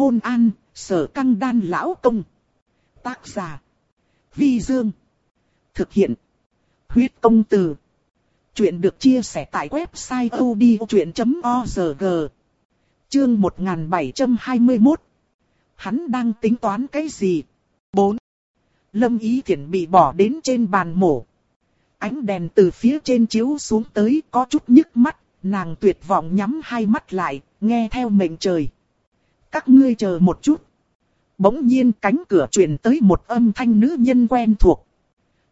Hôn an, sở căng đan lão công. Tác giả. Vi Dương. Thực hiện. Huyết công từ. Chuyện được chia sẻ tại website odchuyện.org. Chương 1721. Hắn đang tính toán cái gì? 4. Lâm Ý Thiển bị bỏ đến trên bàn mổ. Ánh đèn từ phía trên chiếu xuống tới có chút nhức mắt, nàng tuyệt vọng nhắm hai mắt lại, nghe theo mệnh trời. Các ngươi chờ một chút. Bỗng nhiên cánh cửa truyền tới một âm thanh nữ nhân quen thuộc.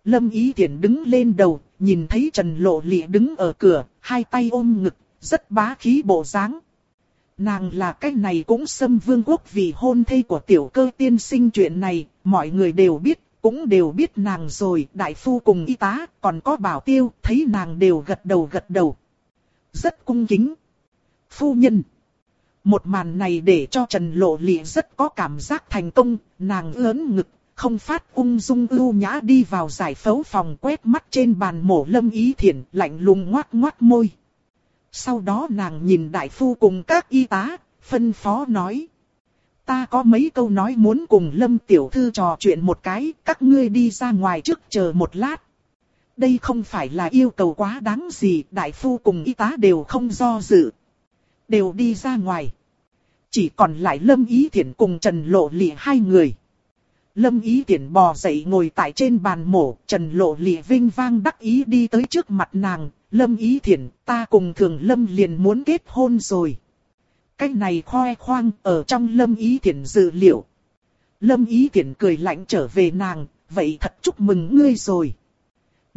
Lâm Ý Thiển đứng lên đầu, nhìn thấy Trần Lộ Lịa đứng ở cửa, hai tay ôm ngực, rất bá khí bộ dáng. Nàng là cái này cũng xâm vương quốc vì hôn thê của tiểu cơ tiên sinh chuyện này, mọi người đều biết, cũng đều biết nàng rồi, đại phu cùng y tá, còn có bảo tiêu, thấy nàng đều gật đầu gật đầu. Rất cung kính. Phu nhân. Một màn này để cho Trần Lộ Lị rất có cảm giác thành công, nàng lớn ngực, không phát ung dung ưu nhã đi vào giải phẫu phòng quét mắt trên bàn mổ lâm ý thiện, lạnh lùng ngoác ngoác môi. Sau đó nàng nhìn đại phu cùng các y tá, phân phó nói. Ta có mấy câu nói muốn cùng lâm tiểu thư trò chuyện một cái, các ngươi đi ra ngoài trước chờ một lát. Đây không phải là yêu cầu quá đáng gì, đại phu cùng y tá đều không do dự. Đều đi ra ngoài. Chỉ còn lại lâm ý Thiển cùng Trần Lộ Lị hai người. Lâm Ý Tiễn bò dậy ngồi tại trên bàn mổ, Trần Lộ Lị vinh vang đắc ý đi tới trước mặt nàng, Lâm Ý Thiển, ta cùng Thường Lâm liền muốn kết hôn rồi. Cái này khoe khoang ở trong Lâm Ý Thiển dự liệu. Lâm Ý Thiển cười lạnh trở về nàng, vậy thật chúc mừng ngươi rồi.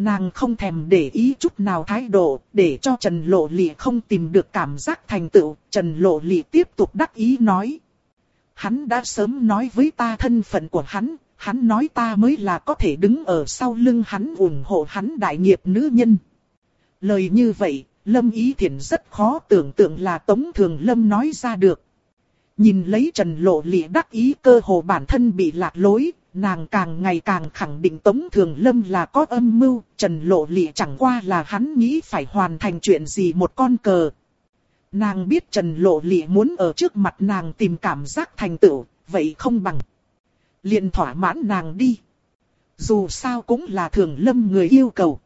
Nàng không thèm để ý chút nào thái độ, để cho Trần Lộ Lị không tìm được cảm giác thành tựu, Trần Lộ Lị tiếp tục đắc ý nói. Hắn đã sớm nói với ta thân phận của hắn, hắn nói ta mới là có thể đứng ở sau lưng hắn ủng hộ hắn đại nghiệp nữ nhân. Lời như vậy, Lâm Ý Thiển rất khó tưởng tượng là Tống Thường Lâm nói ra được. Nhìn lấy Trần Lộ Lị đắc ý cơ hồ bản thân bị lạc lối, nàng càng ngày càng khẳng định Tống Thường Lâm là có âm mưu, Trần Lộ Lị chẳng qua là hắn nghĩ phải hoàn thành chuyện gì một con cờ. Nàng biết Trần Lộ Lị muốn ở trước mặt nàng tìm cảm giác thành tựu, vậy không bằng. liền thỏa mãn nàng đi. Dù sao cũng là Thường Lâm người yêu cầu.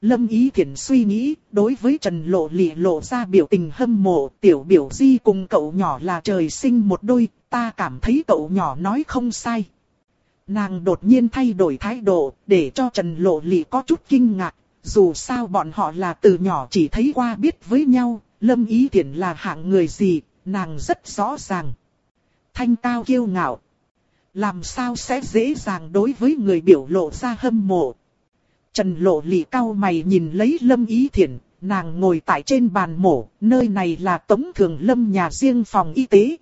Lâm Ý Thiển suy nghĩ, đối với Trần Lộ Lị lộ ra biểu tình hâm mộ, tiểu biểu di cùng cậu nhỏ là trời sinh một đôi, ta cảm thấy cậu nhỏ nói không sai. Nàng đột nhiên thay đổi thái độ, để cho Trần Lộ Lị có chút kinh ngạc, dù sao bọn họ là từ nhỏ chỉ thấy qua biết với nhau, Lâm Ý Thiển là hạng người gì, nàng rất rõ ràng. Thanh cao kiêu ngạo. Làm sao sẽ dễ dàng đối với người biểu lộ ra hâm mộ, Trần lộ Lị cao mày nhìn lấy lâm ý thiển nàng ngồi tại trên bàn mổ, nơi này là tống thường lâm nhà riêng phòng y tế.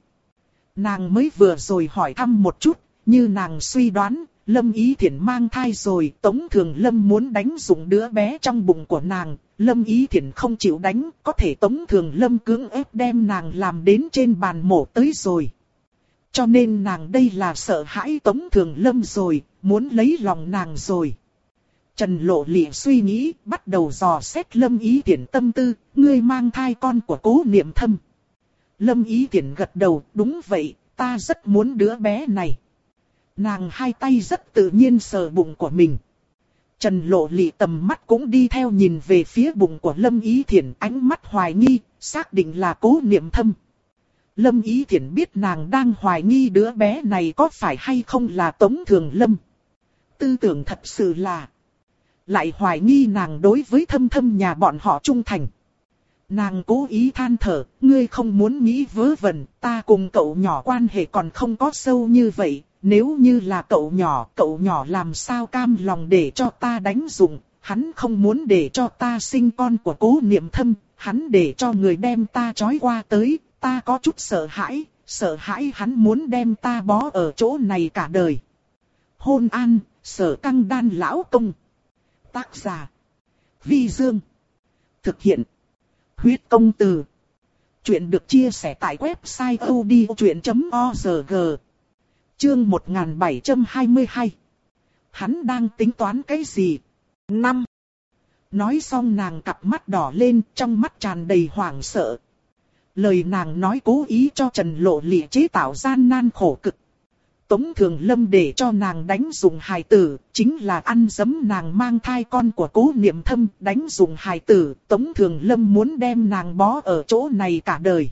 Nàng mới vừa rồi hỏi thăm một chút, như nàng suy đoán, lâm ý thiển mang thai rồi, tống thường lâm muốn đánh dụng đứa bé trong bụng của nàng, lâm ý thiển không chịu đánh, có thể tống thường lâm cưỡng ép đem nàng làm đến trên bàn mổ tới rồi. Cho nên nàng đây là sợ hãi tống thường lâm rồi, muốn lấy lòng nàng rồi. Trần Lộ Lị suy nghĩ, bắt đầu dò xét Lâm Ý thiển tâm tư, ngươi mang thai con của cố niệm thâm. Lâm Ý thiển gật đầu, đúng vậy, ta rất muốn đứa bé này. Nàng hai tay rất tự nhiên sờ bụng của mình. Trần Lộ Lị tầm mắt cũng đi theo nhìn về phía bụng của Lâm Ý Thiển ánh mắt hoài nghi, xác định là cố niệm thâm. Lâm Ý Thiển biết nàng đang hoài nghi đứa bé này có phải hay không là Tống Thường Lâm. Tư tưởng thật sự là lại hoài nghi nàng đối với thâm thâm nhà bọn họ trung thành. Nàng cố ý than thở, ngươi không muốn nghĩ vớ vẩn, ta cùng cậu nhỏ quan hệ còn không có sâu như vậy, nếu như là cậu nhỏ, cậu nhỏ làm sao cam lòng để cho ta đánh dụng, hắn không muốn để cho ta sinh con của cố niệm thâm, hắn để cho người đem ta trói qua tới, ta có chút sợ hãi, sợ hãi hắn muốn đem ta bó ở chỗ này cả đời. Hôn an, sở căng đan lão công. Tác giả. Vi Dương. Thực hiện. Huyết công từ. Chuyện được chia sẻ tại website odchuyện.org. Chương 1722. Hắn đang tính toán cái gì? Năm. Nói xong nàng cặp mắt đỏ lên trong mắt tràn đầy hoảng sợ. Lời nàng nói cố ý cho Trần Lộ lịa chế tạo gian nan khổ cực. Tống Thường Lâm để cho nàng đánh dùng hài tử, chính là ăn dấm nàng mang thai con của cố niệm thâm đánh dùng hài tử. Tống Thường Lâm muốn đem nàng bó ở chỗ này cả đời.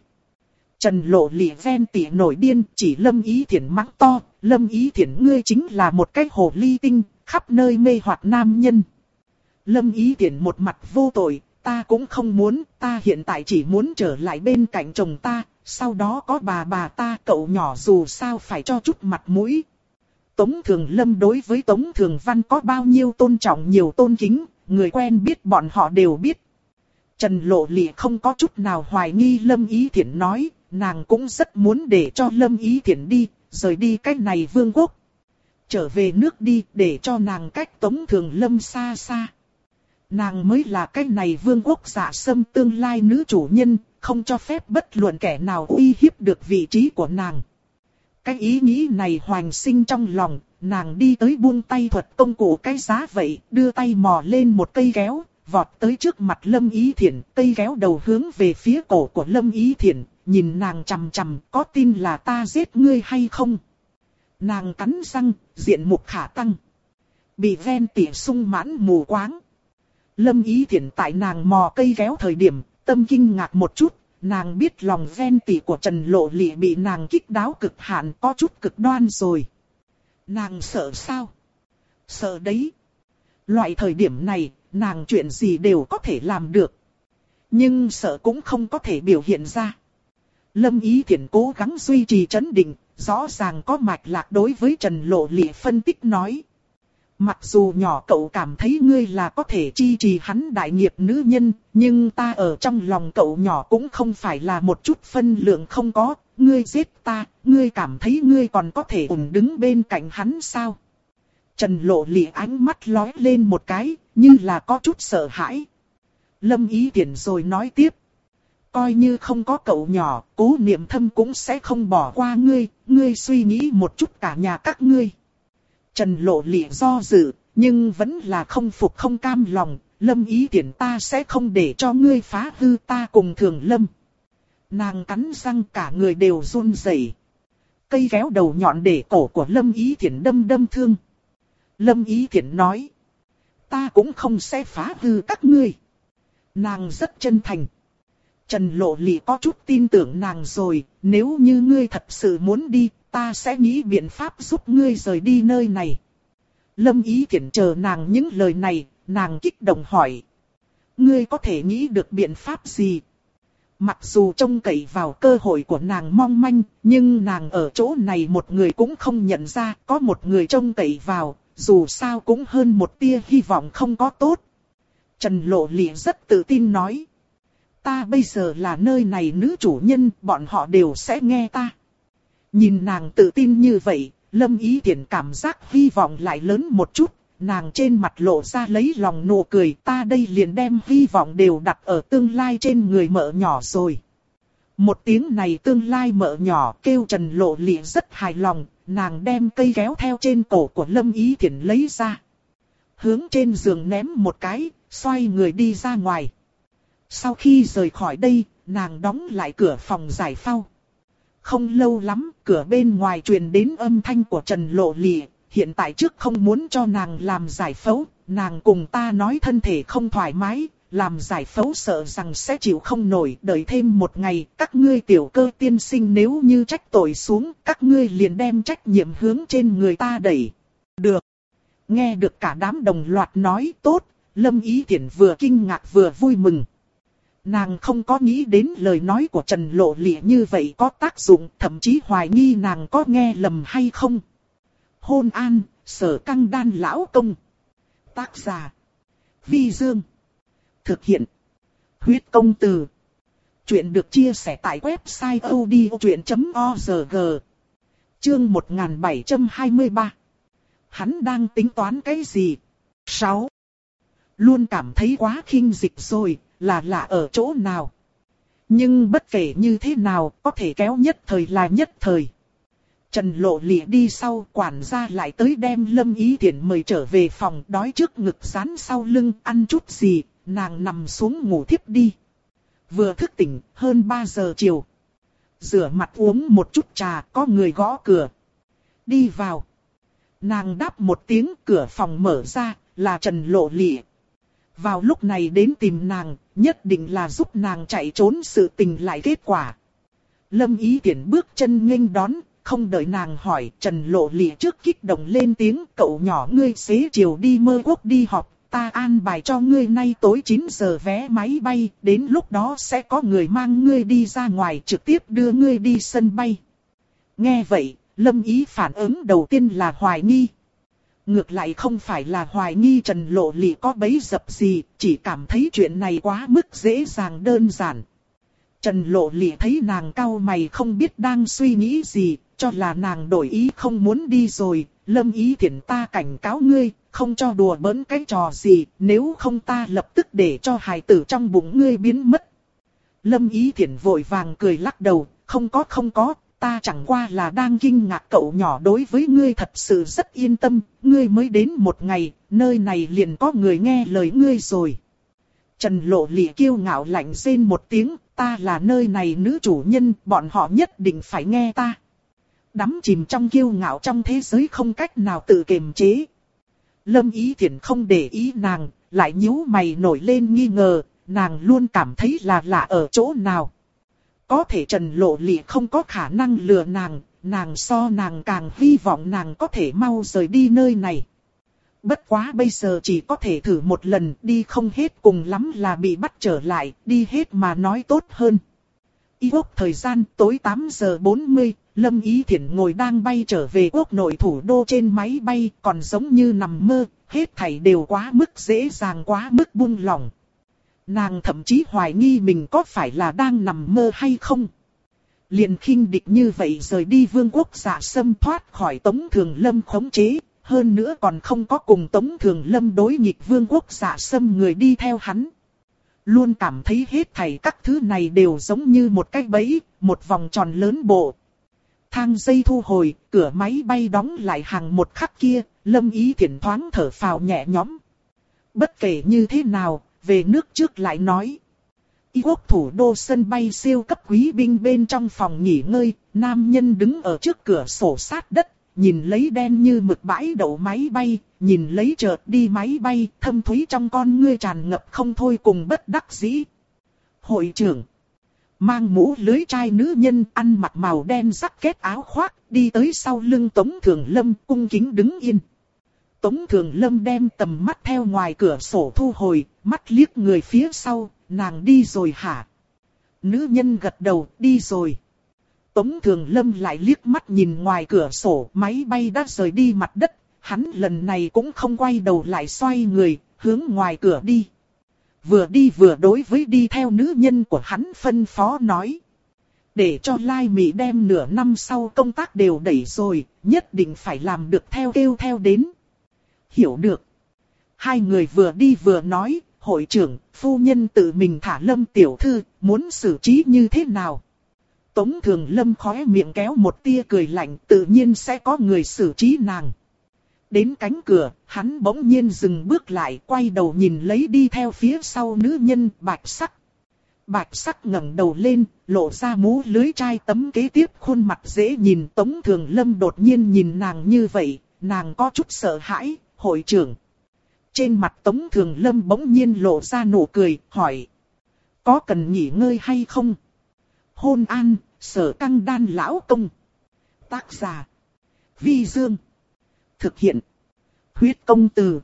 Trần Lộ lì ven tỉ nổi điên, chỉ Lâm Ý Thiển mắng to, Lâm Ý Thiển ngươi chính là một cái hồ ly tinh, khắp nơi mê hoặc nam nhân. Lâm Ý Thiển một mặt vô tội, ta cũng không muốn, ta hiện tại chỉ muốn trở lại bên cạnh chồng ta, sau đó có bà bà ta cậu nhỏ dù sao phải cho chút mặt mũi. Tống Thường Lâm đối với Tống Thường Văn có bao nhiêu tôn trọng nhiều tôn kính, người quen biết bọn họ đều biết. Trần Lộ Lị không có chút nào hoài nghi Lâm Ý Thiển nói, nàng cũng rất muốn để cho Lâm Ý Thiển đi, rời đi cách này vương quốc. Trở về nước đi để cho nàng cách Tống Thường Lâm xa xa. Nàng mới là cách này vương quốc giả sâm tương lai nữ chủ nhân, không cho phép bất luận kẻ nào uy hiếp được vị trí của nàng. Cái ý nghĩ này hoành sinh trong lòng, nàng đi tới buông tay thuật công cụ cái giá vậy, đưa tay mò lên một cây kéo, vọt tới trước mặt Lâm Ý Thiển, cây kéo đầu hướng về phía cổ của Lâm Ý Thiển, nhìn nàng chằm chằm, có tin là ta giết ngươi hay không? Nàng cắn răng, diện mục khả tăng. Bị ven tỉa sung mãn mù quáng. Lâm Ý thiện tại nàng mò cây kéo thời điểm, tâm kinh ngạc một chút, nàng biết lòng ven tỉ của Trần Lộ Lị bị nàng kích đáo cực hạn có chút cực đoan rồi. Nàng sợ sao? Sợ đấy. Loại thời điểm này, nàng chuyện gì đều có thể làm được. Nhưng sợ cũng không có thể biểu hiện ra. Lâm Ý Thiển cố gắng duy trì chấn định, rõ ràng có mạch lạc đối với Trần Lộ Lị phân tích nói. Mặc dù nhỏ cậu cảm thấy ngươi là có thể chi trì hắn đại nghiệp nữ nhân, nhưng ta ở trong lòng cậu nhỏ cũng không phải là một chút phân lượng không có, ngươi giết ta, ngươi cảm thấy ngươi còn có thể ủng đứng bên cạnh hắn sao? Trần lộ lị ánh mắt lóe lên một cái, như là có chút sợ hãi. Lâm ý tiện rồi nói tiếp. Coi như không có cậu nhỏ, cố niệm thâm cũng sẽ không bỏ qua ngươi, ngươi suy nghĩ một chút cả nhà các ngươi. Trần lộ lịa do dự, nhưng vẫn là không phục không cam lòng, lâm ý tiện ta sẽ không để cho ngươi phá hư ta cùng thường lâm. Nàng cắn răng cả người đều run rẩy. Cây kéo đầu nhọn để cổ của lâm ý thiện đâm đâm thương. Lâm ý thiện nói. Ta cũng không sẽ phá hư các ngươi. Nàng rất chân thành. Trần lộ lị có chút tin tưởng nàng rồi, nếu như ngươi thật sự muốn đi, ta sẽ nghĩ biện pháp giúp ngươi rời đi nơi này. Lâm ý Thiển chờ nàng những lời này, nàng kích động hỏi. Ngươi có thể nghĩ được biện pháp gì? Mặc dù trông cậy vào cơ hội của nàng mong manh, nhưng nàng ở chỗ này một người cũng không nhận ra, có một người trông cậy vào, dù sao cũng hơn một tia hy vọng không có tốt. Trần Lộ Lị rất tự tin nói. Ta bây giờ là nơi này nữ chủ nhân, bọn họ đều sẽ nghe ta. Nhìn nàng tự tin như vậy, Lâm Ý Thiển cảm giác hy vọng lại lớn một chút, nàng trên mặt lộ ra lấy lòng nụ cười ta đây liền đem hy vọng đều đặt ở tương lai trên người mợ nhỏ rồi. Một tiếng này tương lai mợ nhỏ kêu Trần Lộ Lị rất hài lòng, nàng đem cây kéo theo trên cổ của Lâm Ý Thiển lấy ra. Hướng trên giường ném một cái, xoay người đi ra ngoài. Sau khi rời khỏi đây, nàng đóng lại cửa phòng giải phao. Không lâu lắm, cửa bên ngoài truyền đến âm thanh của Trần Lộ lì. hiện tại trước không muốn cho nàng làm giải phẫu, nàng cùng ta nói thân thể không thoải mái, làm giải phẫu sợ rằng sẽ chịu không nổi, đợi thêm một ngày, các ngươi tiểu cơ tiên sinh nếu như trách tội xuống, các ngươi liền đem trách nhiệm hướng trên người ta đẩy. Được. Nghe được cả đám đồng loạt nói tốt, Lâm Ý Thiển vừa kinh ngạc vừa vui mừng. Nàng không có nghĩ đến lời nói của Trần Lộ Lị như vậy có tác dụng, thậm chí hoài nghi nàng có nghe lầm hay không. Hôn an, sở căng đan lão công. Tác giả. Vi Dương. Thực hiện. Huyết công từ. Chuyện được chia sẻ tại website odchuyện.org. Chương 1723. Hắn đang tính toán cái gì? 6. Luôn cảm thấy quá khinh dịch rồi, là lạ ở chỗ nào. Nhưng bất kể như thế nào, có thể kéo nhất thời là nhất thời. Trần lộ lịa đi sau quản gia lại tới đem lâm ý thiện mời trở về phòng đói trước ngực sán sau lưng ăn chút gì, nàng nằm xuống ngủ thiếp đi. vừa thức tỉnh, hơn 3 giờ chiều. Rửa mặt uống một chút trà, có người gõ cửa. Đi vào. Nàng đáp một tiếng cửa phòng mở ra, là Trần Lộ Lị. Vào lúc này đến tìm nàng, nhất định là giúp nàng chạy trốn sự tình lại kết quả. Lâm ý tiện bước chân nghênh đón, không đợi nàng hỏi, Trần Lộ lì trước kích động lên tiếng, cậu nhỏ ngươi xế chiều đi mơ quốc đi họp, ta an bài cho ngươi nay tối 9 giờ vé máy bay, đến lúc đó sẽ có người mang ngươi đi ra ngoài trực tiếp đưa ngươi đi sân bay. Nghe vậy, Lâm Ý phản ứng đầu tiên là hoài nghi. Ngược lại không phải là hoài nghi Trần Lộ Lị có bấy dập gì, chỉ cảm thấy chuyện này quá mức dễ dàng đơn giản. Trần Lộ Lị thấy nàng cau mày không biết đang suy nghĩ gì, cho là nàng đổi ý không muốn đi rồi, lâm ý thiện ta cảnh cáo ngươi, không cho đùa bỡn cái trò gì, nếu không ta lập tức để cho hài tử trong bụng ngươi biến mất. Lâm ý thiện vội vàng cười lắc đầu, không có không có, ta chẳng qua là đang kinh ngạc cậu nhỏ đối với ngươi thật sự rất yên tâm, ngươi mới đến một ngày, nơi này liền có người nghe lời ngươi rồi. Trần lộ lị kiêu ngạo lạnh rên một tiếng, ta là nơi này nữ chủ nhân, bọn họ nhất định phải nghe ta. Đắm chìm trong kiêu ngạo trong thế giới không cách nào tự kiềm chế. Lâm ý thiện không để ý nàng, lại nhíu mày nổi lên nghi ngờ, nàng luôn cảm thấy là lạ ở chỗ nào. Có thể Trần Lộ Lị không có khả năng lừa nàng, nàng so nàng càng hy vọng nàng có thể mau rời đi nơi này. Bất quá bây giờ chỉ có thể thử một lần, đi không hết cùng lắm là bị bắt trở lại, đi hết mà nói tốt hơn. Y quốc thời gian tối 8 giờ 40, Lâm Ý Thiển ngồi đang bay trở về quốc nội thủ đô trên máy bay, còn giống như nằm mơ, hết thảy đều quá mức dễ dàng quá mức buông lỏng. Nàng thậm chí hoài nghi mình có phải là đang nằm mơ hay không. Liền khinh địch như vậy rời đi vương quốc giả xâm thoát khỏi tống thường lâm khống chế, hơn nữa còn không có cùng tống thường lâm đối nghịch vương quốc giả xâm người đi theo hắn. Luôn cảm thấy hết thảy các thứ này đều giống như một cái bẫy, một vòng tròn lớn bộ. Thang dây thu hồi, cửa máy bay đóng lại hàng một khắc kia, lâm ý thiển thoáng thở phào nhẹ nhõm. Bất kể như thế nào, về nước trước lại nói. Y quốc thủ đô sân bay siêu cấp quý binh bên trong phòng nghỉ ngơi, nam nhân đứng ở trước cửa sổ sát đất, nhìn lấy đen như mực bãi đậu máy bay, nhìn lấy chợt đi máy bay, thâm thúy trong con ngươi tràn ngập không thôi cùng bất đắc dĩ. Hội trưởng, mang mũ lưới trai nữ nhân ăn mặc màu đen rắc kết áo khoác, đi tới sau lưng Tống Thường Lâm cung kính đứng yên. Tống Thường Lâm đem tầm mắt theo ngoài cửa sổ thu hồi, mắt liếc người phía sau, nàng đi rồi hả? Nữ nhân gật đầu, đi rồi. Tống Thường Lâm lại liếc mắt nhìn ngoài cửa sổ, máy bay đã rời đi mặt đất, hắn lần này cũng không quay đầu lại xoay người, hướng ngoài cửa đi. Vừa đi vừa đối với đi theo nữ nhân của hắn phân phó nói. Để cho Lai Mỹ đem nửa năm sau công tác đều đẩy rồi, nhất định phải làm được theo kêu theo đến. Hiểu được. Hai người vừa đi vừa nói, hội trưởng, phu nhân tự mình thả lâm tiểu thư, muốn xử trí như thế nào? Tống thường lâm khóe miệng kéo một tia cười lạnh, tự nhiên sẽ có người xử trí nàng. Đến cánh cửa, hắn bỗng nhiên dừng bước lại, quay đầu nhìn lấy đi theo phía sau nữ nhân bạch sắc. Bạch sắc ngẩng đầu lên, lộ ra mũ lưới trai tấm kế tiếp khuôn mặt dễ nhìn Tống Thường Lâm đột nhiên nhìn nàng như vậy, nàng có chút sợ hãi, hội trưởng. Trên mặt Tống Thường Lâm bỗng nhiên lộ ra nụ cười, hỏi. Có cần nghỉ ngơi hay không? Hôn an, sở căng đan lão công. Tác giả. Vi Dương. Thực hiện. Huyết công từ.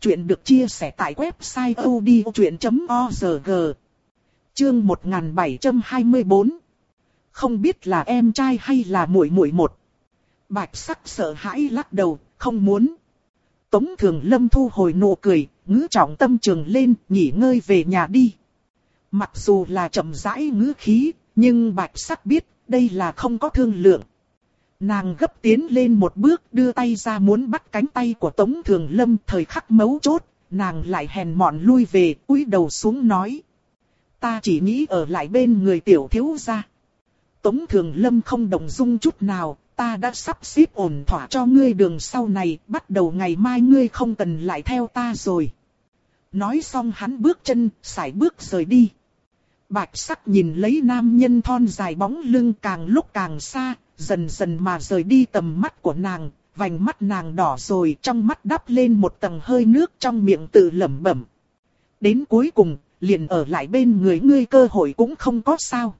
Chuyện được chia sẻ tại website odchuyện.org. Chương 1724. Không biết là em trai hay là muội muội một. Bạch sắc sợ hãi lắc đầu, không muốn. Tống Thường Lâm thu hồi nụ cười, ngữ trọng tâm trường lên, nghỉ ngơi về nhà đi. Mặc dù là chậm rãi ngữ khí, nhưng Bạch Sắc biết, đây là không có thương lượng. Nàng gấp tiến lên một bước đưa tay ra muốn bắt cánh tay của Tống Thường Lâm thời khắc mấu chốt, nàng lại hèn mọn lui về, cúi đầu xuống nói. Ta chỉ nghĩ ở lại bên người tiểu thiếu gia. Tống Thường Lâm không đồng dung chút nào, ta đã sắp xếp ổn thỏa cho ngươi đường sau này, bắt đầu ngày mai ngươi không cần lại theo ta rồi. Nói xong hắn bước chân, sải bước rời đi. bạch sắc nhìn lấy nam nhân thon dài bóng lưng càng lúc càng xa, dần dần mà rời đi tầm mắt của nàng, vành mắt nàng đỏ rồi trong mắt đắp lên một tầng hơi nước trong miệng tự lẩm bẩm. Đến cuối cùng, liền ở lại bên người ngươi cơ hội cũng không có sao.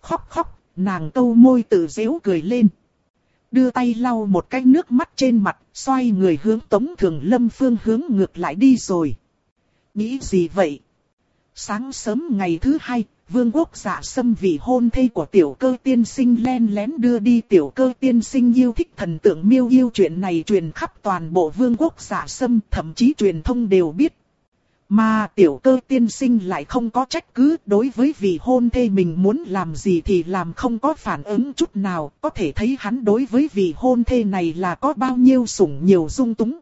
Khóc khóc, nàng câu môi tự dễu cười lên. Đưa tay lau một cái nước mắt trên mặt, xoay người hướng Tống Thường Lâm phương hướng ngược lại đi rồi. Nghĩ gì vậy? Sáng sớm ngày thứ hai, vương quốc giả xâm vì hôn thê của tiểu cơ tiên sinh len lén đưa đi tiểu cơ tiên sinh yêu thích thần tượng miêu yêu chuyện này truyền khắp toàn bộ vương quốc giả xâm thậm chí truyền thông đều biết. Mà tiểu cơ tiên sinh lại không có trách cứ đối với vị hôn thê mình muốn làm gì thì làm không có phản ứng chút nào, có thể thấy hắn đối với vị hôn thê này là có bao nhiêu sủng nhiều dung túng.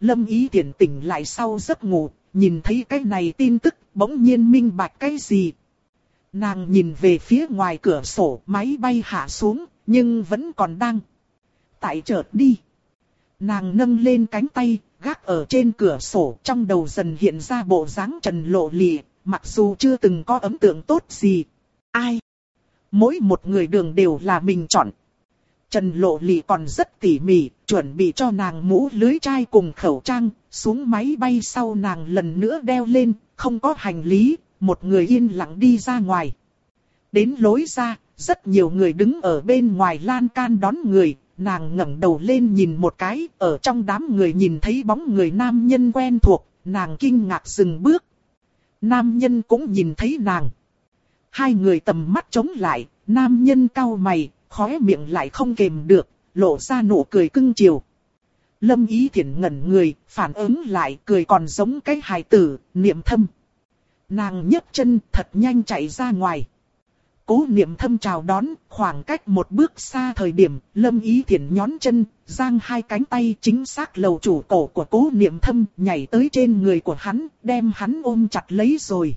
Lâm ý tiện tỉnh lại sau giấc ngủ, nhìn thấy cái này tin tức, bỗng nhiên minh bạch cái gì. Nàng nhìn về phía ngoài cửa sổ, máy bay hạ xuống, nhưng vẫn còn đang. Tại chợt đi. Nàng nâng lên cánh tay, gác ở trên cửa sổ, trong đầu dần hiện ra bộ dáng trần lộ lì, mặc dù chưa từng có ấn tượng tốt gì. Ai? Mỗi một người đường đều là mình chọn. Trần lộ lì còn rất tỉ mỉ, chuẩn bị cho nàng mũ lưới chai cùng khẩu trang, xuống máy bay sau nàng lần nữa đeo lên, không có hành lý, một người yên lặng đi ra ngoài. Đến lối ra, rất nhiều người đứng ở bên ngoài lan can đón người, nàng ngẩng đầu lên nhìn một cái, ở trong đám người nhìn thấy bóng người nam nhân quen thuộc, nàng kinh ngạc dừng bước. Nam nhân cũng nhìn thấy nàng. Hai người tầm mắt chống lại, nam nhân cau mày, khóe miệng lại không kềm được, lộ ra nụ cười cưng chiều. Lâm ý thiện ngẩn người, phản ứng lại cười còn giống cái hài tử, niệm thâm. Nàng nhấc chân thật nhanh chạy ra ngoài. Cố niệm thâm chào đón, khoảng cách một bước xa thời điểm, lâm ý thiện nhón chân, giang hai cánh tay chính xác lầu chủ cổ của cố niệm thâm nhảy tới trên người của hắn, đem hắn ôm chặt lấy rồi.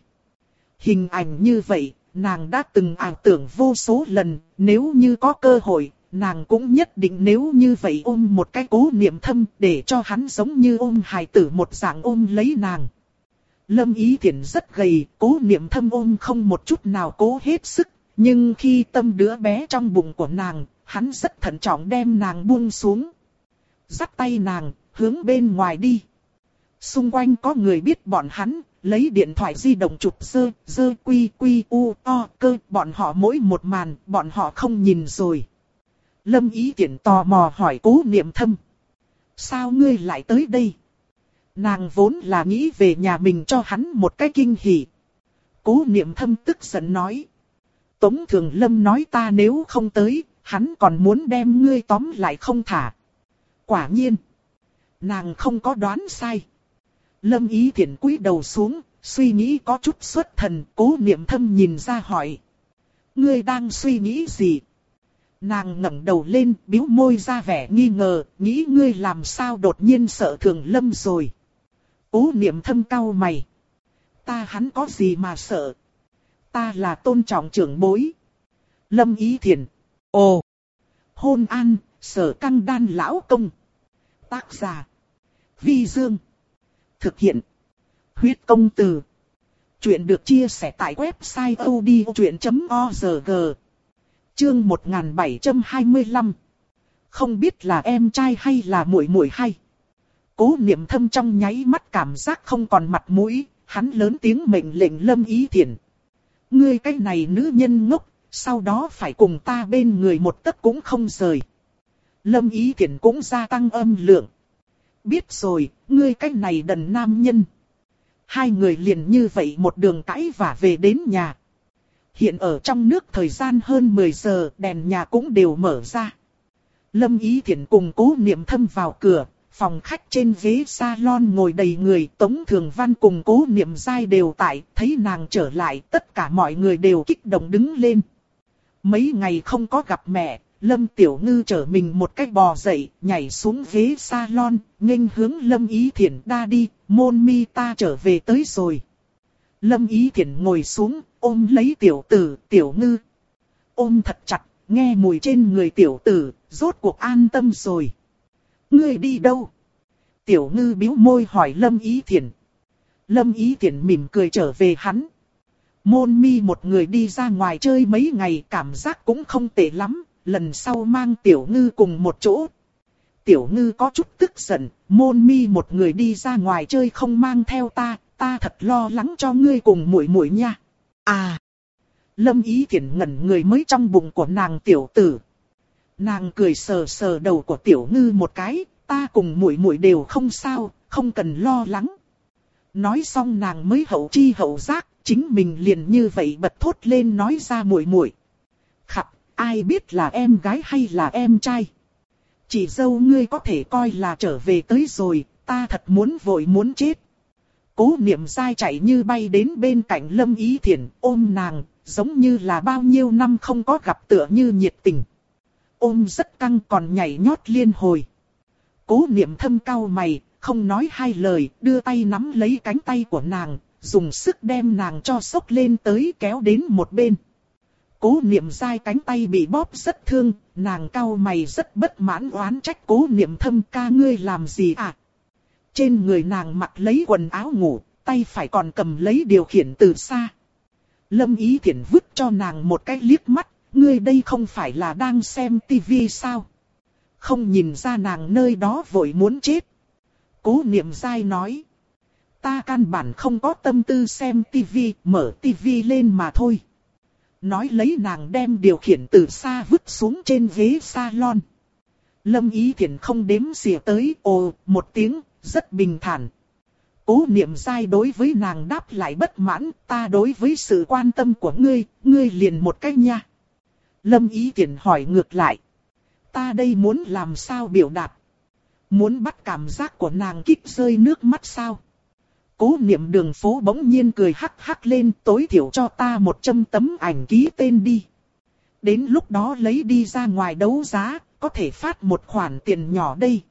Hình ảnh như vậy, nàng đã từng ảo tưởng vô số lần, nếu như có cơ hội, nàng cũng nhất định nếu như vậy ôm một cái cố niệm thâm để cho hắn giống như ôm hài tử một dạng ôm lấy nàng. Lâm Ý Thiển rất gầy, cố niệm thâm ôm không một chút nào cố hết sức, nhưng khi tâm đứa bé trong bụng của nàng, hắn rất thận trọng đem nàng buông xuống. Dắt tay nàng, hướng bên ngoài đi. Xung quanh có người biết bọn hắn, lấy điện thoại di động chụp dơ, dơ quy quy u o cơ, bọn họ mỗi một màn, bọn họ không nhìn rồi. Lâm ý tiện tò mò hỏi cố niệm thâm. Sao ngươi lại tới đây? Nàng vốn là nghĩ về nhà mình cho hắn một cái kinh hỉ. Cố niệm thâm tức giận nói. Tống Thường Lâm nói ta nếu không tới, hắn còn muốn đem ngươi tóm lại không thả. Quả nhiên, nàng không có đoán sai. Lâm Ý thiện quý đầu xuống, suy nghĩ có chút xuất thần, cố niệm thâm nhìn ra hỏi. Ngươi đang suy nghĩ gì? Nàng ngẩng đầu lên, biếu môi ra vẻ nghi ngờ, nghĩ ngươi làm sao đột nhiên sợ thường lâm rồi. Cố niệm thâm cau mày. Ta hắn có gì mà sợ? Ta là tôn trọng trưởng bối. Lâm ý thiền. Ồ! Hôn an, sở căng đan lão công. Tác giả. Vi Dương. Thực hiện. Huyết công từ. Chuyện được chia sẻ tại website odchuyện.org. Chương 1725. Không biết là em trai hay là muội muội hay. Cố niệm thâm trong nháy mắt cảm giác không còn mặt mũi, hắn lớn tiếng mệnh lệnh lâm ý thiện. Ngươi cái này nữ nhân ngốc, sau đó phải cùng ta bên người một tấc cũng không rời. Lâm ý thiện cũng gia tăng âm lượng. Biết rồi, ngươi cái này đần nam nhân. Hai người liền như vậy một đường cãi và về đến nhà. Hiện ở trong nước thời gian hơn 10 giờ, đèn nhà cũng đều mở ra. Lâm Ý Thiển cùng cố niệm thâm vào cửa, phòng khách trên ghế salon ngồi đầy người, Tống Thường Văn cùng cố niệm dai đều tại, thấy nàng trở lại, tất cả mọi người đều kích động đứng lên. Mấy ngày không có gặp mẹ, Lâm Tiểu Ngư trở mình một cách bò dậy, nhảy xuống ghế salon, nghênh hướng Lâm Ý Thiển đa đi, môn mi ta trở về tới rồi. Lâm Ý Thiển ngồi xuống, ôm lấy tiểu tử, tiểu ngư. Ôm thật chặt, nghe mùi trên người tiểu tử, rốt cuộc an tâm rồi. Ngươi đi đâu? Tiểu ngư biếu môi hỏi Lâm Ý Thiển. Lâm Ý Thiển mỉm cười trở về hắn. Môn mi một người đi ra ngoài chơi mấy ngày cảm giác cũng không tệ lắm, lần sau mang tiểu ngư cùng một chỗ. Tiểu ngư có chút tức giận, môn mi một người đi ra ngoài chơi không mang theo ta, ta thật lo lắng cho ngươi cùng muội muội nha. À! Lâm ý thiện ngẩn người mới trong bụng của nàng tiểu tử. Nàng cười sờ sờ đầu của tiểu ngư một cái, ta cùng muội muội đều không sao, không cần lo lắng. Nói xong nàng mới hậu chi hậu giác, chính mình liền như vậy bật thốt lên nói ra muội muội. Khập, ai biết là em gái hay là em trai? Chị dâu ngươi có thể coi là trở về tới rồi, ta thật muốn vội muốn chết. Cố niệm dai chạy như bay đến bên cạnh Lâm Ý thiền ôm nàng, giống như là bao nhiêu năm không có gặp tựa như nhiệt tình. Ôm rất căng còn nhảy nhót liên hồi. Cố niệm thâm cao mày, không nói hai lời, đưa tay nắm lấy cánh tay của nàng, dùng sức đem nàng cho sốc lên tới kéo đến một bên. Cố niệm dai cánh tay bị bóp rất thương, nàng cao mày rất bất mãn oán trách cố niệm thâm ca ngươi làm gì à? Trên người nàng mặc lấy quần áo ngủ, tay phải còn cầm lấy điều khiển từ xa. Lâm ý thiện vứt cho nàng một cái liếc mắt, ngươi đây không phải là đang xem tivi sao? Không nhìn ra nàng nơi đó vội muốn chết. Cố niệm dai nói. Ta căn bản không có tâm tư xem tivi, mở tivi lên mà thôi. Nói lấy nàng đem điều khiển từ xa vứt xuống trên ghế salon. Lâm ý thiện không đếm xỉa tới, ồ, một tiếng, rất bình thản. Cố niệm dai đối với nàng đáp lại bất mãn, ta đối với sự quan tâm của ngươi, ngươi liền một cách nha. Lâm ý tiện hỏi ngược lại. Ta đây muốn làm sao biểu đạt? Muốn bắt cảm giác của nàng kích rơi nước mắt sao? Cố niệm đường phố bỗng nhiên cười hắc hắc lên tối thiểu cho ta một trăm tấm ảnh ký tên đi. Đến lúc đó lấy đi ra ngoài đấu giá, có thể phát một khoản tiền nhỏ đây.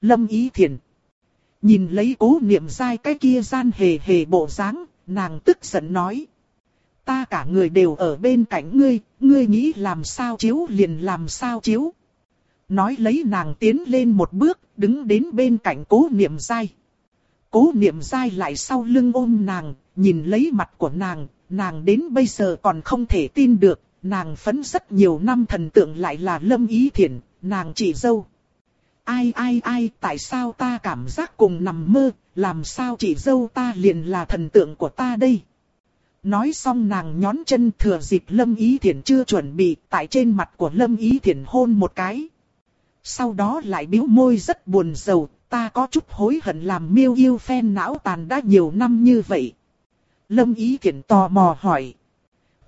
Lâm Ý Thiền Nhìn lấy cố niệm dai cái kia gian hề hề bộ dáng, nàng tức giận nói. Ta cả người đều ở bên cạnh ngươi, ngươi nghĩ làm sao chiếu liền làm sao chiếu. Nói lấy nàng tiến lên một bước, đứng đến bên cạnh cố niệm dai. Cố niệm dai lại sau lưng ôm nàng, nhìn lấy mặt của nàng, nàng đến bây giờ còn không thể tin được, nàng phấn rất nhiều năm thần tượng lại là lâm ý thiện, nàng chỉ dâu. Ai ai ai, tại sao ta cảm giác cùng nằm mơ, làm sao chỉ dâu ta liền là thần tượng của ta đây? Nói xong nàng nhón chân thừa dịp Lâm Ý Thiển chưa chuẩn bị, tại trên mặt của Lâm Ý Thiển hôn một cái. Sau đó lại biếu môi rất buồn rầu, ta có chút hối hận làm miêu yêu phen não tàn đã nhiều năm như vậy. Lâm Ý Thiển tò mò hỏi.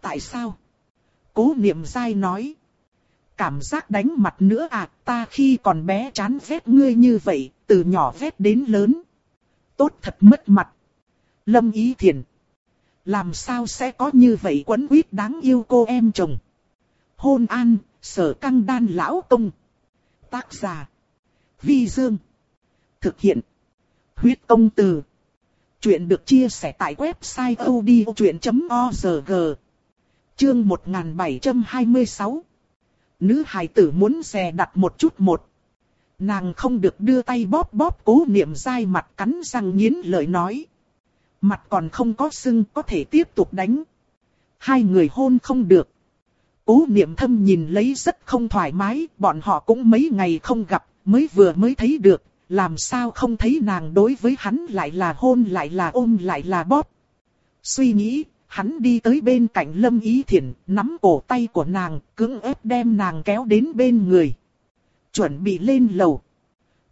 Tại sao? Cố niệm dai nói cảm giác đánh mặt nữa à, ta khi còn bé chán ghét ngươi như vậy, từ nhỏ ghét đến lớn. Tốt thật mất mặt. Lâm Ý Thiển. Làm sao sẽ có như vậy quấn quýt đáng yêu cô em chồng. Hôn an, sở căng đan lão công. Tác giả. Vi Dương. Thực hiện. Huyết công từ. Chuyện được chia sẻ tại website odchuyện.org. Chương 1726 nữ hài tử muốn xè đặt một chút một. Nàng không được đưa tay bóp bóp cố niệm dai mặt cắn răng nghiến lời nói. Mặt còn không có sưng có thể tiếp tục đánh. Hai người hôn không được. Cố niệm thâm nhìn lấy rất không thoải mái, bọn họ cũng mấy ngày không gặp, mới vừa mới thấy được, làm sao không thấy nàng đối với hắn lại là hôn lại là ôm lại là bóp. Suy nghĩ, hắn đi tới bên cạnh Lâm Ý Thiển, nắm cổ tay của nàng, cưỡng ép đem nàng kéo đến bên người. Chuẩn bị lên lầu.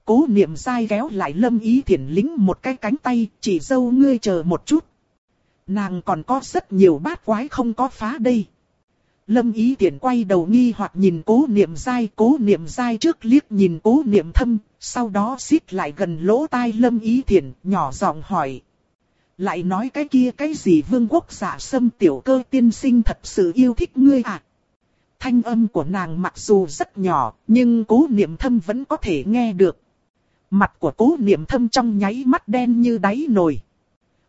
Cố niệm dai kéo lại Lâm Ý Thiển lính một cái cánh tay, chỉ dâu ngươi chờ một chút. Nàng còn có rất nhiều bát quái không có phá đây. Lâm Ý Thiển quay đầu nghi hoặc nhìn cố niệm dai, cố niệm dai trước liếc nhìn cố niệm thâm, sau đó xít lại gần lỗ tai Lâm Ý Thiển, nhỏ giọng hỏi, lại nói cái kia cái gì vương quốc giả sâm tiểu cơ tiên sinh thật sự yêu thích ngươi à. Thanh âm của nàng mặc dù rất nhỏ, nhưng cố niệm thâm vẫn có thể nghe được. Mặt của cố niệm thâm trong nháy mắt đen như đáy nồi.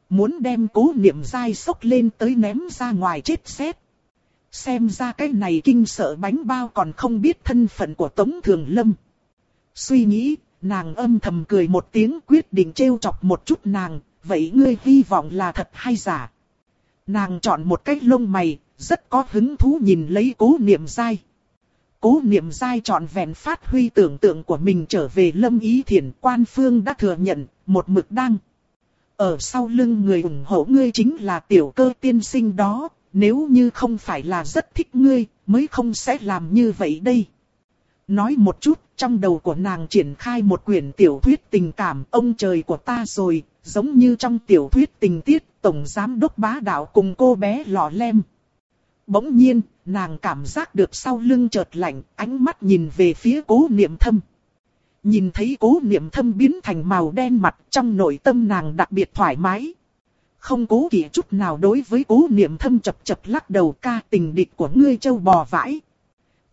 Muốn đem cố niệm dai sốc lên tới ném ra ngoài chết xét. Xem ra cái này kinh sợ bánh bao còn không biết thân phận của Tống Thường Lâm. Suy nghĩ, nàng âm thầm cười một tiếng quyết định trêu chọc một chút nàng, vậy ngươi hy vọng là thật hay giả? Nàng chọn một cái lông mày, rất có hứng thú nhìn lấy cố niệm dai. Cố niệm dai chọn vẹn phát huy tưởng tượng của mình trở về lâm ý thiền quan phương đã thừa nhận, một mực đăng. Ở sau lưng người ủng hộ ngươi chính là tiểu cơ tiên sinh đó, nếu như không phải là rất thích ngươi, mới không sẽ làm như vậy đây. Nói một chút, trong đầu của nàng triển khai một quyển tiểu thuyết tình cảm ông trời của ta rồi, giống như trong tiểu thuyết tình tiết, tổng giám đốc bá đạo cùng cô bé lọ lem. Bỗng nhiên, nàng cảm giác được sau lưng chợt lạnh, ánh mắt nhìn về phía cố niệm thâm. Nhìn thấy cố niệm thâm biến thành màu đen mặt trong nội tâm nàng đặc biệt thoải mái. Không cố kỵ chút nào đối với cố niệm thâm chập chập lắc đầu ca tình địch của ngươi châu bò vãi.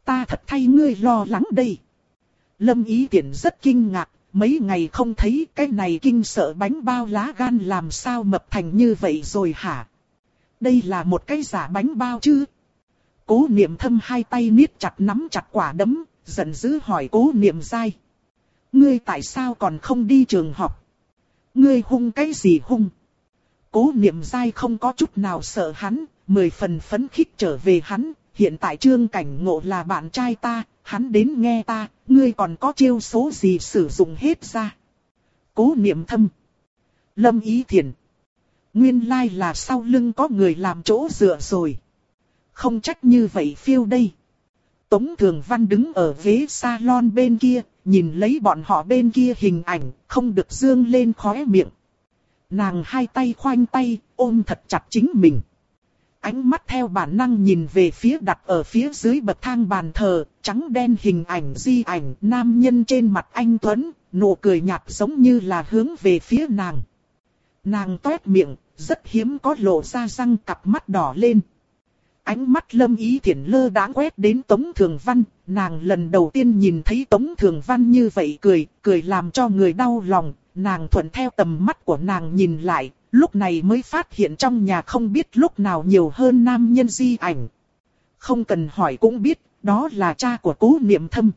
Ta thật thay ngươi lo lắng đây. Lâm ý tiện rất kinh ngạc, mấy ngày không thấy cái này kinh sợ bánh bao lá gan làm sao mập thành như vậy rồi hả? Đây là một cái giả bánh bao chứ? Cố niệm thâm hai tay niết chặt nắm chặt quả đấm, giận dữ hỏi cố niệm dai. Ngươi tại sao còn không đi trường học? Ngươi hung cái gì hung? Cố niệm dai không có chút nào sợ hắn, mười phần phấn khích trở về hắn, hiện tại trương cảnh ngộ là bạn trai ta, hắn đến nghe ta, ngươi còn có chiêu số gì sử dụng hết ra. Cố niệm thâm. Lâm ý thiền. Nguyên lai là sau lưng có người làm chỗ dựa rồi. Không trách như vậy phiêu đây. Tống Thường Văn đứng ở ghế salon bên kia, nhìn lấy bọn họ bên kia hình ảnh, không được dương lên khóe miệng. Nàng hai tay khoanh tay, ôm thật chặt chính mình. Ánh mắt theo bản năng nhìn về phía đặt ở phía dưới bậc thang bàn thờ, trắng đen hình ảnh di ảnh nam nhân trên mặt anh Tuấn, nụ cười nhạt giống như là hướng về phía nàng. Nàng toét miệng, rất hiếm có lộ ra răng cặp mắt đỏ lên. Ánh mắt lâm ý thiển lơ đã quét đến Tống Thường Văn, nàng lần đầu tiên nhìn thấy Tống Thường Văn như vậy cười, cười làm cho người đau lòng, nàng thuận theo tầm mắt của nàng nhìn lại, lúc này mới phát hiện trong nhà không biết lúc nào nhiều hơn nam nhân di ảnh. Không cần hỏi cũng biết, đó là cha của cố niệm thâm.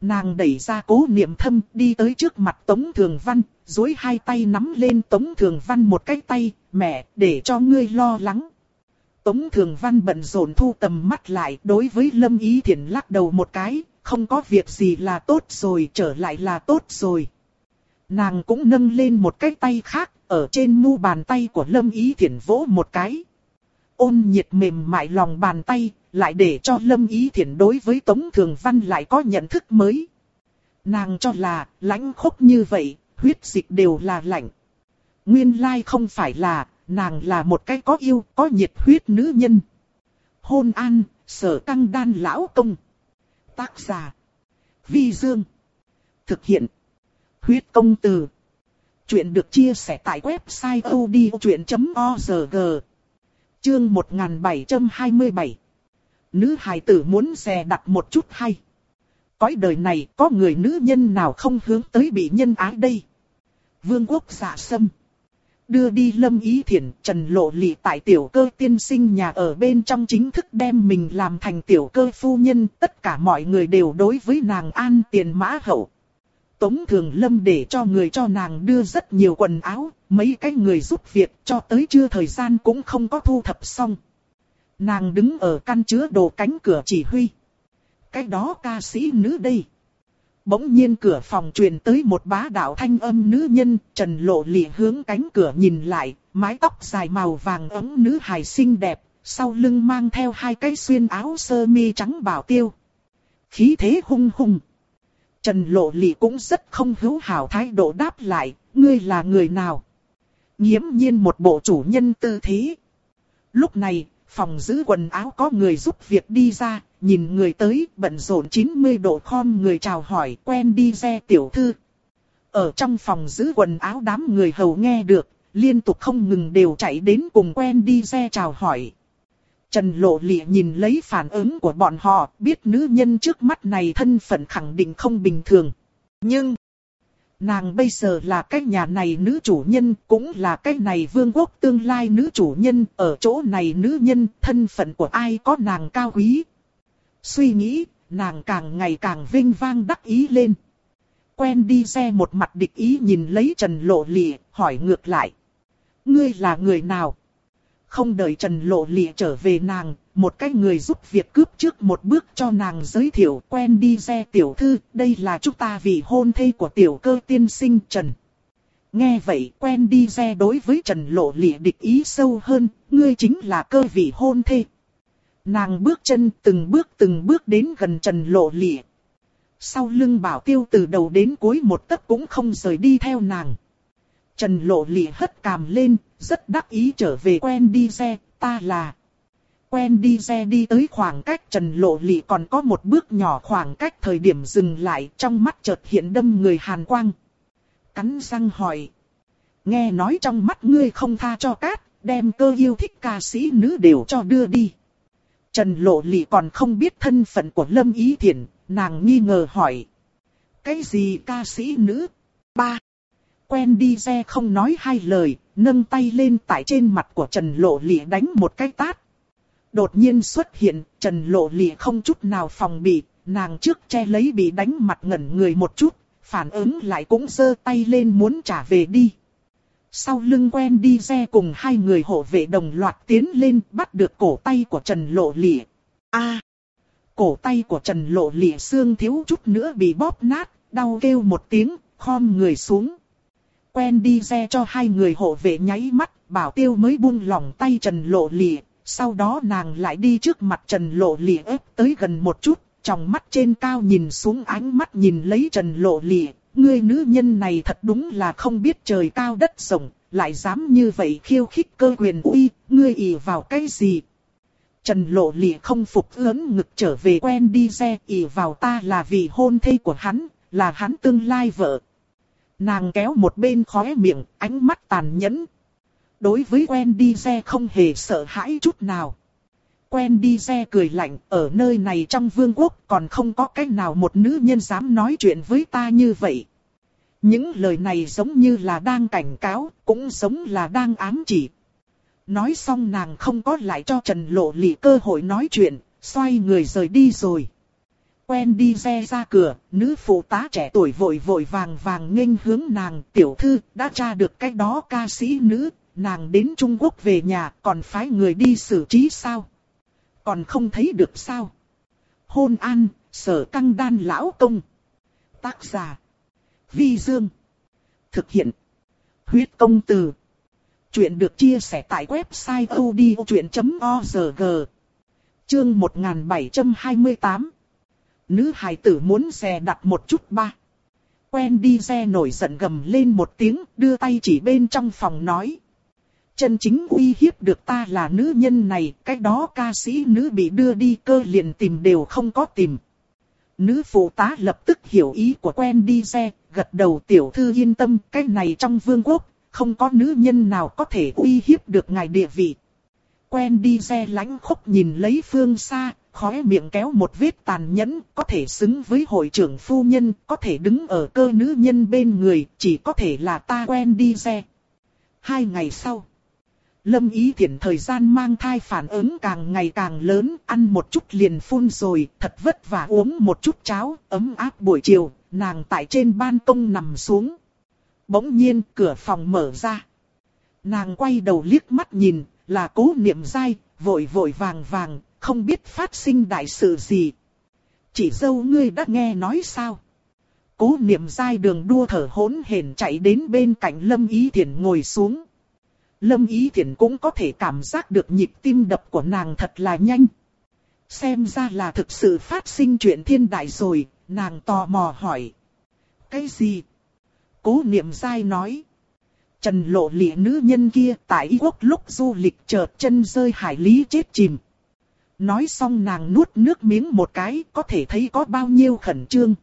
Nàng đẩy ra cố niệm thâm đi tới trước mặt Tống Thường Văn, dối hai tay nắm lên Tống Thường Văn một cái tay, mẹ, để cho ngươi lo lắng. Tống Thường Văn bận rộn thu tầm mắt lại đối với Lâm Ý Thiển lắc đầu một cái, không có việc gì là tốt rồi, trở lại là tốt rồi. Nàng cũng nâng lên một cái tay khác, ở trên mu bàn tay của Lâm Ý Thiển vỗ một cái. Ôn nhiệt mềm mại lòng bàn tay, lại để cho Lâm Ý Thiển đối với Tống Thường Văn lại có nhận thức mới. Nàng cho là, lãnh khốc như vậy, huyết dịch đều là lạnh. Nguyên lai không phải là, nàng là một cái có yêu, có nhiệt huyết nữ nhân. Hôn an, sở căng đan lão công. Tác giả. Vi Dương. Thực hiện. Huyết công từ. Chuyện được chia sẻ tại website odchuyện.org. Chương 1727. Nữ hài tử muốn xè đặt một chút hay. Cõi đời này có người nữ nhân nào không hướng tới bị nhân ái đây. Vương quốc giả sâm đưa đi lâm ý thiện, trần lộ lị tại tiểu cơ tiên sinh nhà ở bên trong chính thức đem mình làm thành tiểu cơ phu nhân, tất cả mọi người đều đối với nàng an tiền mã hậu. Tống thường lâm để cho người cho nàng đưa rất nhiều quần áo, mấy cái người giúp việc cho tới chưa thời gian cũng không có thu thập xong. Nàng đứng ở căn chứa đồ cánh cửa chỉ huy. Cái đó ca sĩ nữ đây. Bỗng nhiên cửa phòng truyền tới một bá đạo thanh âm nữ nhân, trần lộ lì hướng cánh cửa nhìn lại, mái tóc dài màu vàng ấm nữ hài xinh đẹp, sau lưng mang theo hai cái xuyên áo sơ mi trắng bảo tiêu. Khí thế hung hung. Trần lộ lì cũng rất không hữu hảo thái độ đáp lại, ngươi là người nào? Nhiễm nhiên một bộ chủ nhân tư thế. Lúc này, phòng giữ quần áo có người giúp việc đi ra, nhìn người tới bận rộn 90 độ khom người chào hỏi quen đi xe tiểu thư. Ở trong phòng giữ quần áo đám người hầu nghe được, liên tục không ngừng đều chạy đến cùng quen đi xe chào hỏi. Trần Lộ Lị nhìn lấy phản ứng của bọn họ, biết nữ nhân trước mắt này thân phận khẳng định không bình thường. Nhưng, nàng bây giờ là cái nhà này nữ chủ nhân, cũng là cái này vương quốc tương lai nữ chủ nhân, ở chỗ này nữ nhân, thân phận của ai có nàng cao quý, Suy nghĩ, nàng càng ngày càng vinh vang đắc ý lên. Quen đi xe một mặt địch ý nhìn lấy Trần Lộ Lị, hỏi ngược lại. Ngươi là người nào? không đợi Trần Lộ Lị trở về nàng, một cái người giúp việc cướp trước một bước cho nàng giới thiệu quen đi xe tiểu thư, đây là chúng ta vị hôn thê của tiểu cơ tiên sinh Trần. Nghe vậy quen đi xe đối với Trần Lộ Lịa địch ý sâu hơn, ngươi chính là cơ vị hôn thê. Nàng bước chân từng bước từng bước đến gần Trần Lộ Lị. Sau lưng bảo tiêu từ đầu đến cuối một tấc cũng không rời đi theo nàng. Trần Lộ Lị hất cằm lên, rất đắc ý trở về quen đi xe, ta là. Quen đi xe đi tới khoảng cách Trần Lộ Lị còn có một bước nhỏ khoảng cách thời điểm dừng lại trong mắt chợt hiện đâm người Hàn Quang. Cắn răng hỏi. Nghe nói trong mắt ngươi không tha cho cát, đem cơ yêu thích ca sĩ nữ đều cho đưa đi. Trần Lộ Lị còn không biết thân phận của Lâm Ý Thiển, nàng nghi ngờ hỏi. Cái gì ca sĩ nữ? Ba. Quen đi xe không nói hai lời, nâng tay lên tại trên mặt của Trần Lộ Lị đánh một cái tát. Đột nhiên xuất hiện, Trần Lộ Lị không chút nào phòng bị, nàng trước che lấy bị đánh mặt ngẩn người một chút, phản ứng lại cũng giơ tay lên muốn trả về đi. Sau lưng quen đi xe cùng hai người hộ vệ đồng loạt tiến lên bắt được cổ tay của Trần Lộ Lị. A, Cổ tay của Trần Lộ Lị xương thiếu chút nữa bị bóp nát, đau kêu một tiếng, khom người xuống. Quen đi xe cho hai người hộ vệ nháy mắt, bảo tiêu mới buông lỏng tay Trần Lộ Lị. Sau đó nàng lại đi trước mặt Trần Lộ Lị ép tới gần một chút, trong mắt trên cao nhìn xuống ánh mắt nhìn lấy Trần Lộ Lị. Ngươi nữ nhân này thật đúng là không biết trời cao đất rộng, lại dám như vậy khiêu khích cơ quyền uy, ngươi ỷ vào cái gì? Trần Lộ Lị không phục lớn ngực trở về quen đi xe, ỷ vào ta là vì hôn thê của hắn, là hắn tương lai vợ. Nàng kéo một bên khóe miệng, ánh mắt tàn nhẫn. Đối với quen đi xe không hề sợ hãi chút nào. Quen đi xe cười lạnh, ở nơi này trong vương quốc còn không có cách nào một nữ nhân dám nói chuyện với ta như vậy. Những lời này giống như là đang cảnh cáo, cũng giống là đang ám chỉ. Nói xong nàng không có lại cho Trần Lộ Lị cơ hội nói chuyện, xoay người rời đi rồi. Quen đi xe ra cửa, nữ phụ tá trẻ tuổi vội vội vàng vàng nghênh hướng nàng tiểu thư đã tra được cách đó ca sĩ nữ, nàng đến Trung Quốc về nhà còn phái người đi xử trí sao? Còn không thấy được sao? Hôn an, sở căng đan lão công. Tác giả. Vi Dương. Thực hiện. Huyết công từ. Chuyện được chia sẻ tại website odchuyện.org. Chương 1728. Nữ hài tử muốn xe đặt một chút ba. Quen đi xe nổi giận gầm lên một tiếng, đưa tay chỉ bên trong phòng nói. Chân chính uy hiếp được ta là nữ nhân này, cái đó ca sĩ nữ bị đưa đi cơ liền tìm đều không có tìm. Nữ phụ tá lập tức hiểu ý của quen đi xe, gật đầu tiểu thư yên tâm, cái này trong vương quốc, không có nữ nhân nào có thể uy hiếp được ngài địa vị. Quen đi xe lánh khúc nhìn lấy phương xa, khóe miệng kéo một vết tàn nhẫn, có thể xứng với hội trưởng phu nhân, có thể đứng ở cơ nữ nhân bên người, chỉ có thể là ta quen đi xe. Hai ngày sau, Lâm Ý Thiển thời gian mang thai phản ứng càng ngày càng lớn, ăn một chút liền phun rồi, thật vất vả uống một chút cháo, ấm áp buổi chiều, nàng tại trên ban công nằm xuống. Bỗng nhiên cửa phòng mở ra. Nàng quay đầu liếc mắt nhìn, là cố niệm dai, vội vội vàng vàng, không biết phát sinh đại sự gì. Chỉ dâu ngươi đã nghe nói sao? Cố niệm dai đường đua thở hỗn hển chạy đến bên cạnh Lâm Ý Thiển ngồi xuống. Lâm Ý Thiển cũng có thể cảm giác được nhịp tim đập của nàng thật là nhanh. Xem ra là thực sự phát sinh chuyện thiên đại rồi, nàng tò mò hỏi. Cái gì? Cố niệm dai nói. Trần lộ lịa nữ nhân kia tại Y quốc lúc du lịch chợt chân rơi hải lý chết chìm. Nói xong nàng nuốt nước miếng một cái có thể thấy có bao nhiêu khẩn trương.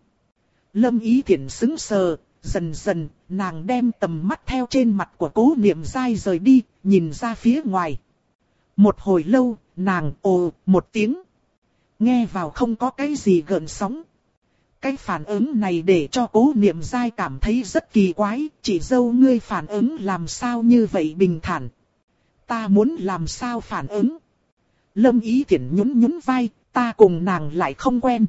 Lâm ý thiện xứng sờ, dần dần, nàng đem tầm mắt theo trên mặt của cố niệm dai rời đi, nhìn ra phía ngoài. Một hồi lâu, nàng ồ một tiếng. Nghe vào không có cái gì gợn sóng. Cái phản ứng này để cho cố niệm dai cảm thấy rất kỳ quái, chỉ dâu ngươi phản ứng làm sao như vậy bình thản. Ta muốn làm sao phản ứng. Lâm ý tiện nhún nhún vai, ta cùng nàng lại không quen.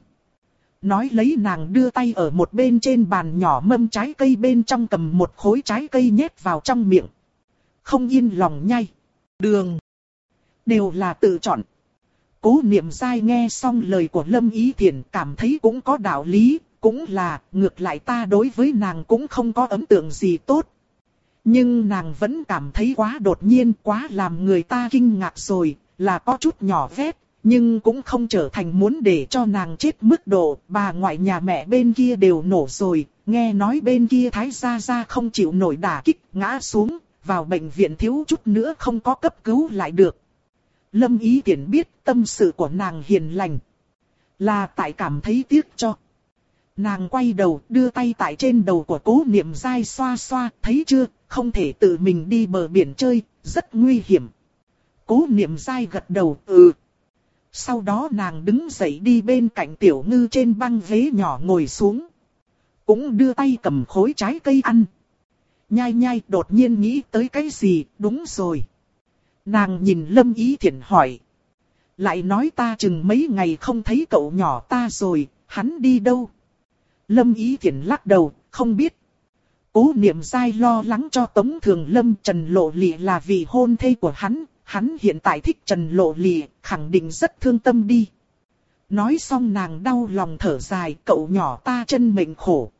Nói lấy nàng đưa tay ở một bên trên bàn nhỏ mâm trái cây bên trong cầm một khối trái cây nhét vào trong miệng. Không yên lòng nhai. Đường. Đều là tự chọn. Cố niệm dai nghe xong lời của Lâm Ý Thiển cảm thấy cũng có đạo lý, cũng là, ngược lại ta đối với nàng cũng không có ấn tượng gì tốt. Nhưng nàng vẫn cảm thấy quá đột nhiên, quá làm người ta kinh ngạc rồi, là có chút nhỏ vét, nhưng cũng không trở thành muốn để cho nàng chết mức độ, bà ngoại nhà mẹ bên kia đều nổ rồi, nghe nói bên kia thái gia gia không chịu nổi đả kích, ngã xuống, vào bệnh viện thiếu chút nữa không có cấp cứu lại được. Lâm ý tiện biết tâm sự của nàng hiền lành, là tại cảm thấy tiếc cho. Nàng quay đầu đưa tay tại trên đầu của cố niệm dai xoa xoa, thấy chưa, không thể tự mình đi bờ biển chơi, rất nguy hiểm. Cố niệm dai gật đầu, ừ. Sau đó nàng đứng dậy đi bên cạnh tiểu ngư trên băng ghế nhỏ ngồi xuống. Cũng đưa tay cầm khối trái cây ăn. Nhai nhai đột nhiên nghĩ tới cái gì, đúng rồi. Nàng nhìn Lâm Ý thiện hỏi. Lại nói ta chừng mấy ngày không thấy cậu nhỏ ta rồi, hắn đi đâu? Lâm Ý thiện lắc đầu, không biết. Cố niệm dai lo lắng cho Tống Thường Lâm Trần Lộ Lị là vì hôn thê của hắn, hắn hiện tại thích Trần Lộ lì, khẳng định rất thương tâm đi. Nói xong nàng đau lòng thở dài, cậu nhỏ ta chân mệnh khổ.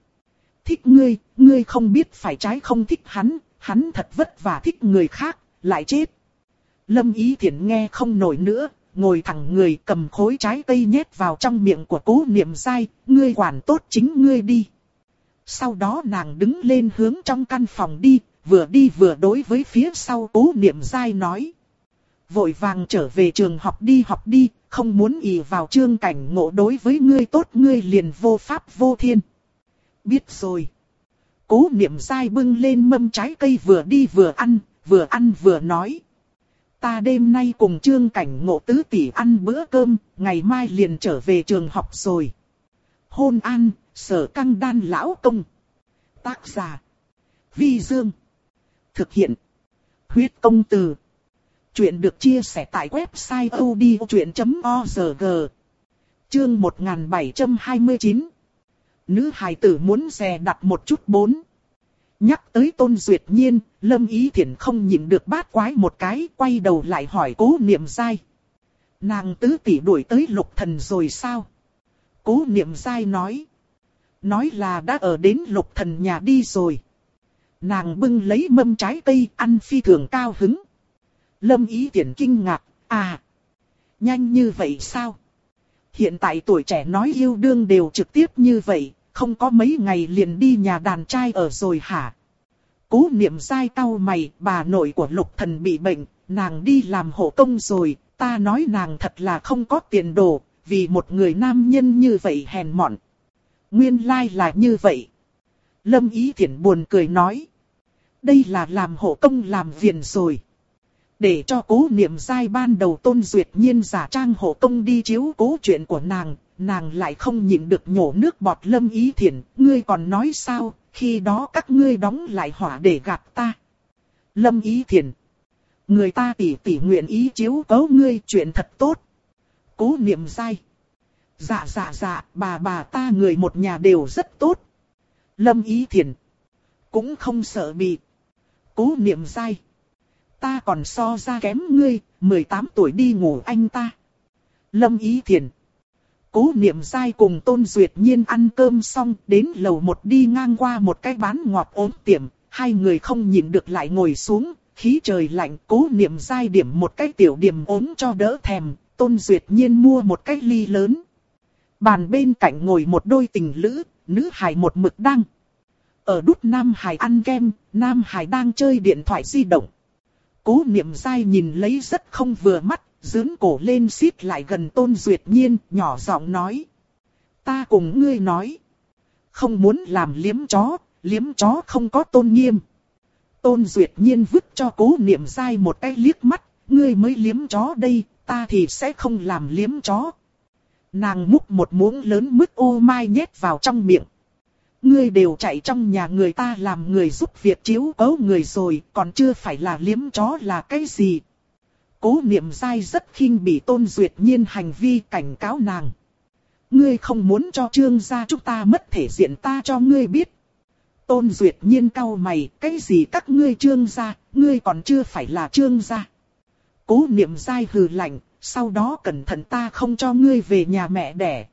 Thích ngươi, ngươi không biết phải trái không thích hắn, hắn thật vất vả thích người khác, lại chết. Lâm Ý Thiển nghe không nổi nữa, ngồi thẳng người cầm khối trái cây nhét vào trong miệng của cố niệm dai, ngươi quản tốt chính ngươi đi. Sau đó nàng đứng lên hướng trong căn phòng đi, vừa đi vừa đối với phía sau cố niệm dai nói. Vội vàng trở về trường học đi học đi, không muốn ỷ vào trương cảnh ngộ đối với ngươi tốt ngươi liền vô pháp vô thiên. Biết rồi. Cố niệm sai bưng lên mâm trái cây vừa đi vừa ăn, vừa ăn vừa nói. Ta đêm nay cùng trương cảnh ngộ tứ tỷ ăn bữa cơm, ngày mai liền trở về trường học rồi. Hôn an, sở căng đan lão công. Tác giả. Vi Dương. Thực hiện. Huyết công từ. Chuyện được chia sẻ tại website odchuyện.org. Chương 1729. Nữ hài tử muốn xè đặt một chút bốn. Nhắc tới tôn duyệt nhiên, lâm ý thiện không nhịn được bát quái một cái, quay đầu lại hỏi cố niệm dai. Nàng tứ tỷ đuổi tới lục thần rồi sao? Cố niệm dai nói. Nói là đã ở đến lục thần nhà đi rồi. Nàng bưng lấy mâm trái cây ăn phi thường cao hứng. Lâm ý tiễn kinh ngạc, à, nhanh như vậy sao? Hiện tại tuổi trẻ nói yêu đương đều trực tiếp như vậy, không có mấy ngày liền đi nhà đàn trai ở rồi hả? Cố niệm sai tao mày, bà nội của lục thần bị bệnh, nàng đi làm hộ công rồi, ta nói nàng thật là không có tiền đồ, vì một người nam nhân như vậy hèn mọn. Nguyên lai là như vậy. Lâm Ý Thiển buồn cười nói. Đây là làm hộ công làm viền rồi. Để cho cố niệm giai ban đầu tôn duyệt nhiên giả trang hộ công đi chiếu cố chuyện của nàng, nàng lại không nhịn được nhổ nước bọt lâm ý thiện, ngươi còn nói sao, khi đó các ngươi đóng lại hỏa để gạt ta. Lâm ý thiện, người ta tỉ tỉ nguyện ý chiếu cố ngươi chuyện thật tốt. Cố niệm giai. Dạ dạ dạ, bà bà ta người một nhà đều rất tốt. Lâm ý thiện, cũng không sợ bị. Cố niệm giai ta còn so ra kém ngươi, 18 tuổi đi ngủ anh ta. Lâm Ý Thiền. Cố niệm dai cùng Tôn Duyệt Nhiên ăn cơm xong, đến lầu một đi ngang qua một cái bán ngọt ốm tiệm, hai người không nhìn được lại ngồi xuống, khí trời lạnh, cố niệm dai điểm một cái tiểu điểm ốm cho đỡ thèm, Tôn Duyệt Nhiên mua một cái ly lớn. Bàn bên cạnh ngồi một đôi tình lữ, nữ hài một mực đăng. Ở đút Nam Hải ăn kem, Nam Hải đang chơi điện thoại di động. Cố niệm dai nhìn lấy rất không vừa mắt, dướn cổ lên xít lại gần tôn duyệt nhiên, nhỏ giọng nói. Ta cùng ngươi nói. Không muốn làm liếm chó, liếm chó không có tôn nghiêm. Tôn duyệt nhiên vứt cho cố niệm dai một cái liếc mắt, ngươi mới liếm chó đây, ta thì sẽ không làm liếm chó. Nàng múc một muỗng lớn mứt ô mai nhét vào trong miệng. Ngươi đều chạy trong nhà người ta làm người giúp việc chiếu cố người rồi, còn chưa phải là liếm chó là cái gì. Cố niệm dai rất khinh bị tôn duyệt nhiên hành vi cảnh cáo nàng. Ngươi không muốn cho trương gia chúng ta mất thể diện ta cho ngươi biết. Tôn duyệt nhiên cau mày, cái gì các ngươi trương gia, ngươi còn chưa phải là trương gia. Cố niệm dai hừ lạnh, sau đó cẩn thận ta không cho ngươi về nhà mẹ đẻ.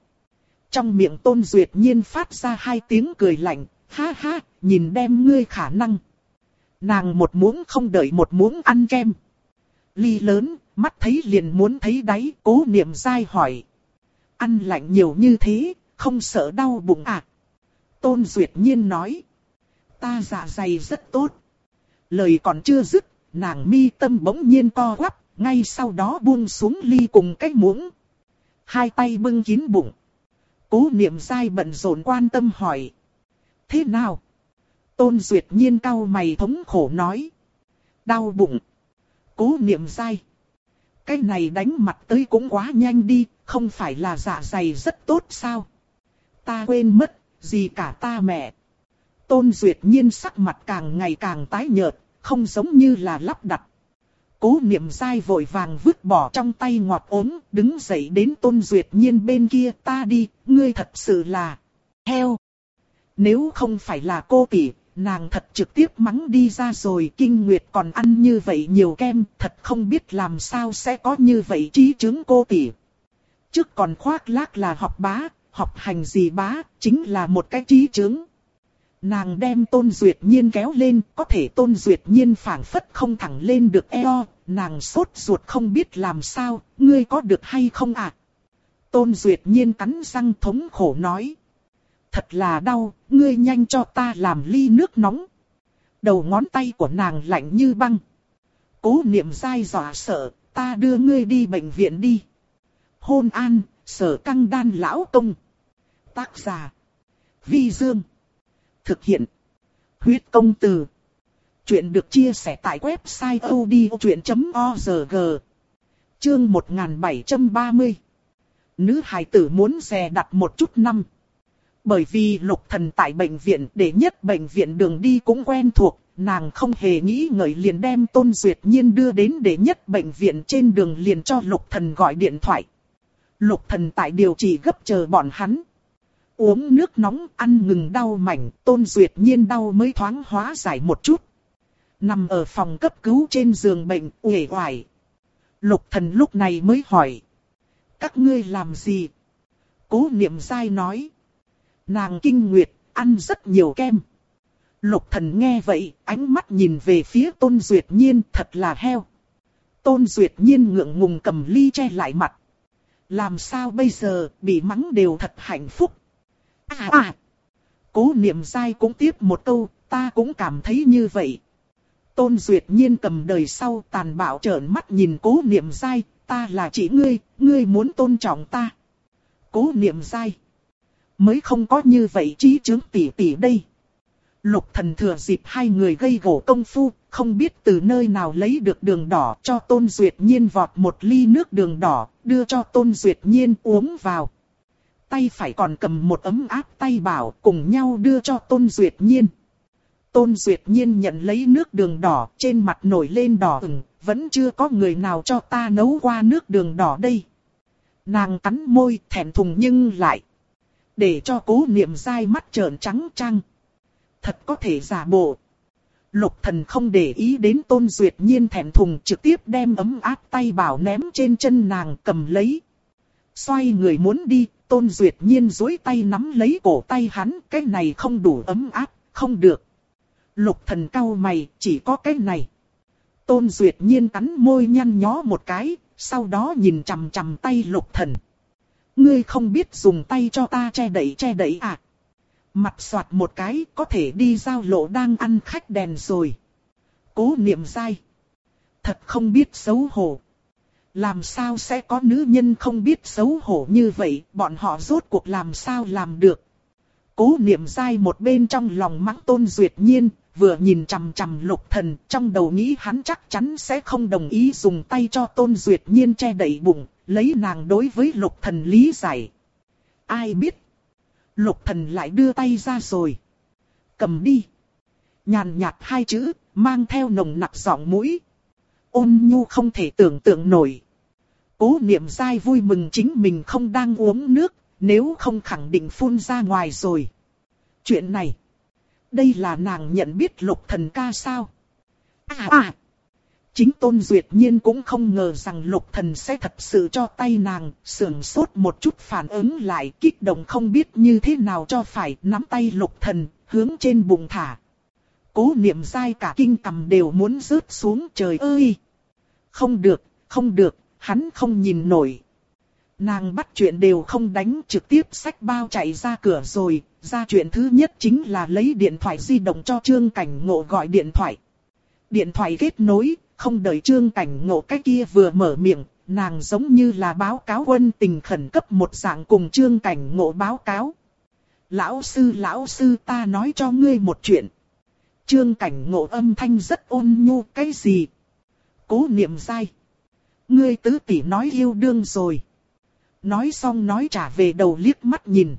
Trong miệng tôn duyệt nhiên phát ra hai tiếng cười lạnh, ha ha, nhìn đem ngươi khả năng. Nàng một muỗng không đợi một muỗng ăn kem. Ly lớn, mắt thấy liền muốn thấy đáy, cố niệm dai hỏi. Ăn lạnh nhiều như thế, không sợ đau bụng à? Tôn Duyệt Nhiên nói. Ta dạ dày rất tốt. Lời còn chưa dứt, nàng mi tâm bỗng nhiên co quắp, ngay sau đó buông xuống ly cùng cái muỗng. Hai tay bưng kín bụng. Cố niệm dai bận rộn quan tâm hỏi. Thế nào? Tôn Duyệt Nhiên cau mày thống khổ nói. Đau bụng. Cố niệm dai. Cái này đánh mặt tới cũng quá nhanh đi, không phải là dạ dày rất tốt sao? Ta quên mất, gì cả ta mẹ. Tôn Duyệt Nhiên sắc mặt càng ngày càng tái nhợt, không giống như là lắp đặt. Cố niệm dai vội vàng vứt bỏ trong tay ngọt ốm, đứng dậy đến Tôn Duyệt Nhiên bên kia ta đi, ngươi thật sự là heo. Nếu không phải là cô tỷ, nàng thật trực tiếp mắng đi ra rồi kinh nguyệt còn ăn như vậy nhiều kem, thật không biết làm sao sẽ có như vậy trí chứng cô tỷ. Trước còn khoác lác là học bá, học hành gì bá, chính là một cái trí chứng. Nàng đem tôn duyệt nhiên kéo lên, có thể tôn duyệt nhiên phảng phất không thẳng lên được eo, nàng sốt ruột không biết làm sao, ngươi có được hay không ạ? À? Tôn duyệt nhiên cắn răng thống khổ nói thật là đau, ngươi nhanh cho ta làm ly nước nóng. Đầu ngón tay của nàng lạnh như băng. Cố niệm dai dọa sợ, ta đưa ngươi đi bệnh viện đi. Hôn an, sở căng đan lão công. Tác giả. Vi Dương. Thực hiện. Huyết công từ. Chuyện được chia sẻ tại website odchuyện.org. Chương 1730. Nữ hài tử muốn dè đặt một chút năm. Bởi vì lục thần tại bệnh viện để nhất bệnh viện đường đi cũng quen thuộc, nàng không hề nghĩ ngợi liền đem tôn duyệt nhiên đưa đến để nhất bệnh viện trên đường liền cho lục thần gọi điện thoại. Lục thần tại điều trị gấp chờ bọn hắn. Uống nước nóng ăn ngừng đau mảnh, tôn duyệt nhiên đau mới thoáng hóa giải một chút. Nằm ở phòng cấp cứu trên giường bệnh, uể oải. Lục thần lúc này mới hỏi. Các ngươi làm gì? Cố niệm Sai nói. Nàng kinh nguyệt, ăn rất nhiều kem. Lục thần nghe vậy, ánh mắt nhìn về phía Tôn Duyệt Nhiên thật là heo. Tôn Duyệt Nhiên ngượng ngùng cầm ly che lại mặt. Làm sao bây giờ, bị mắng đều thật hạnh phúc. À à! Cố niệm dai cũng tiếp một câu, ta cũng cảm thấy như vậy. Tôn Duyệt Nhiên cầm đời sau tàn bạo trợn mắt nhìn cố niệm dai, ta là chỉ ngươi, ngươi muốn tôn trọng ta. Cố niệm dai. Mới không có như vậy trí chứng tỷ tỷ đây. Lục thần thừa dịp hai người gây gỗ công phu, không biết từ nơi nào lấy được đường đỏ cho Tôn Duyệt Nhiên vọt một ly nước đường đỏ, đưa cho Tôn Duyệt Nhiên uống vào. Tay phải còn cầm một ấm áp tay bảo cùng nhau đưa cho Tôn Duyệt Nhiên. Tôn Duyệt Nhiên nhận lấy nước đường đỏ trên mặt nổi lên đỏ ửng, vẫn chưa có người nào cho ta nấu qua nước đường đỏ đây. Nàng cắn môi thẹn thùng nhưng lại. Để cho cố niệm dai mắt trợn trắng trăng. Thật có thể giả bộ. Lục thần không để ý đến tôn duyệt nhiên thẹn thùng trực tiếp đem ấm áp tay bảo ném trên chân nàng cầm lấy. Xoay người muốn đi, tôn duyệt nhiên dối tay nắm lấy cổ tay hắn, cái này không đủ ấm áp, không được. Lục thần cau mày, chỉ có cái này. Tôn duyệt nhiên cắn môi nhăn nhó một cái, sau đó nhìn chằm chằm tay lục thần. Ngươi không biết dùng tay cho ta che đẩy che đẩy à? Mặt soạt một cái có thể đi giao lộ đang ăn khách đèn rồi. Cố niệm sai, Thật không biết xấu hổ. Làm sao sẽ có nữ nhân không biết xấu hổ như vậy, bọn họ rốt cuộc làm sao làm được. Cố niệm dai một bên trong lòng mắng tôn duyệt nhiên, vừa nhìn chằm chằm lục thần, trong đầu nghĩ hắn chắc chắn sẽ không đồng ý dùng tay cho tôn duyệt nhiên che đậy bụng, lấy nàng đối với lục thần lý giải. Ai biết? Lục thần lại đưa tay ra rồi. Cầm đi. Nhàn nhạt hai chữ, mang theo nồng nặc giọng mũi. Ôn nhu không thể tưởng tượng nổi. Cố niệm dai vui mừng chính mình không đang uống nước, nếu không khẳng định phun ra ngoài rồi. Chuyện này, đây là nàng nhận biết lục thần ca sao? À à! Chính Tôn Duyệt Nhiên cũng không ngờ rằng lục thần sẽ thật sự cho tay nàng, sưởng sốt một chút phản ứng lại, kích động không biết như thế nào cho phải nắm tay lục thần, hướng trên bụng thả. Cố niệm dai cả kinh cầm đều muốn rớt xuống trời ơi. Không được, không được, hắn không nhìn nổi. Nàng bắt chuyện đều không đánh trực tiếp sách bao chạy ra cửa rồi, ra chuyện thứ nhất chính là lấy điện thoại di động cho Trương Cảnh Ngộ gọi điện thoại. Điện thoại kết nối, không đợi Trương Cảnh Ngộ cái kia vừa mở miệng, nàng giống như là báo cáo quân tình khẩn cấp một dạng cùng Trương Cảnh Ngộ báo cáo. Lão sư lão sư ta nói cho ngươi một chuyện. Trương Cảnh Ngộ âm thanh rất ôn nhu cái gì? Cố niệm sai. Ngươi tứ tỷ nói yêu đương rồi. Nói xong nói trả về đầu liếc mắt nhìn.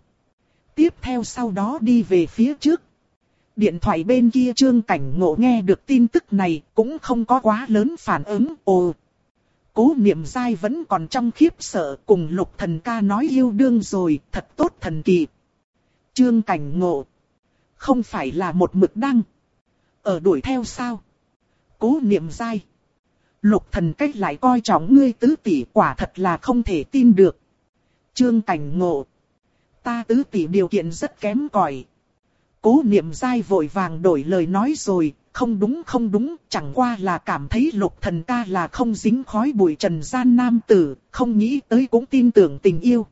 Tiếp theo sau đó đi về phía trước. Điện thoại bên kia trương cảnh ngộ nghe được tin tức này cũng không có quá lớn phản ứng. Ồ! Cố niệm dai vẫn còn trong khiếp sợ cùng lục thần ca nói yêu đương rồi, thật tốt thần kỳ. Trương cảnh ngộ. Không phải là một mực đăng. Ở đuổi theo sao? Cố niệm dai. Lục thần cách lại coi trọng ngươi tứ tỷ quả thật là không thể tin được. Trương cảnh ngộ. Ta tứ tỷ điều kiện rất kém cỏi. Cố niệm dai vội vàng đổi lời nói rồi, không đúng không đúng, chẳng qua là cảm thấy lục thần ca là không dính khói bụi trần gian nam tử, không nghĩ tới cũng tin tưởng tình yêu.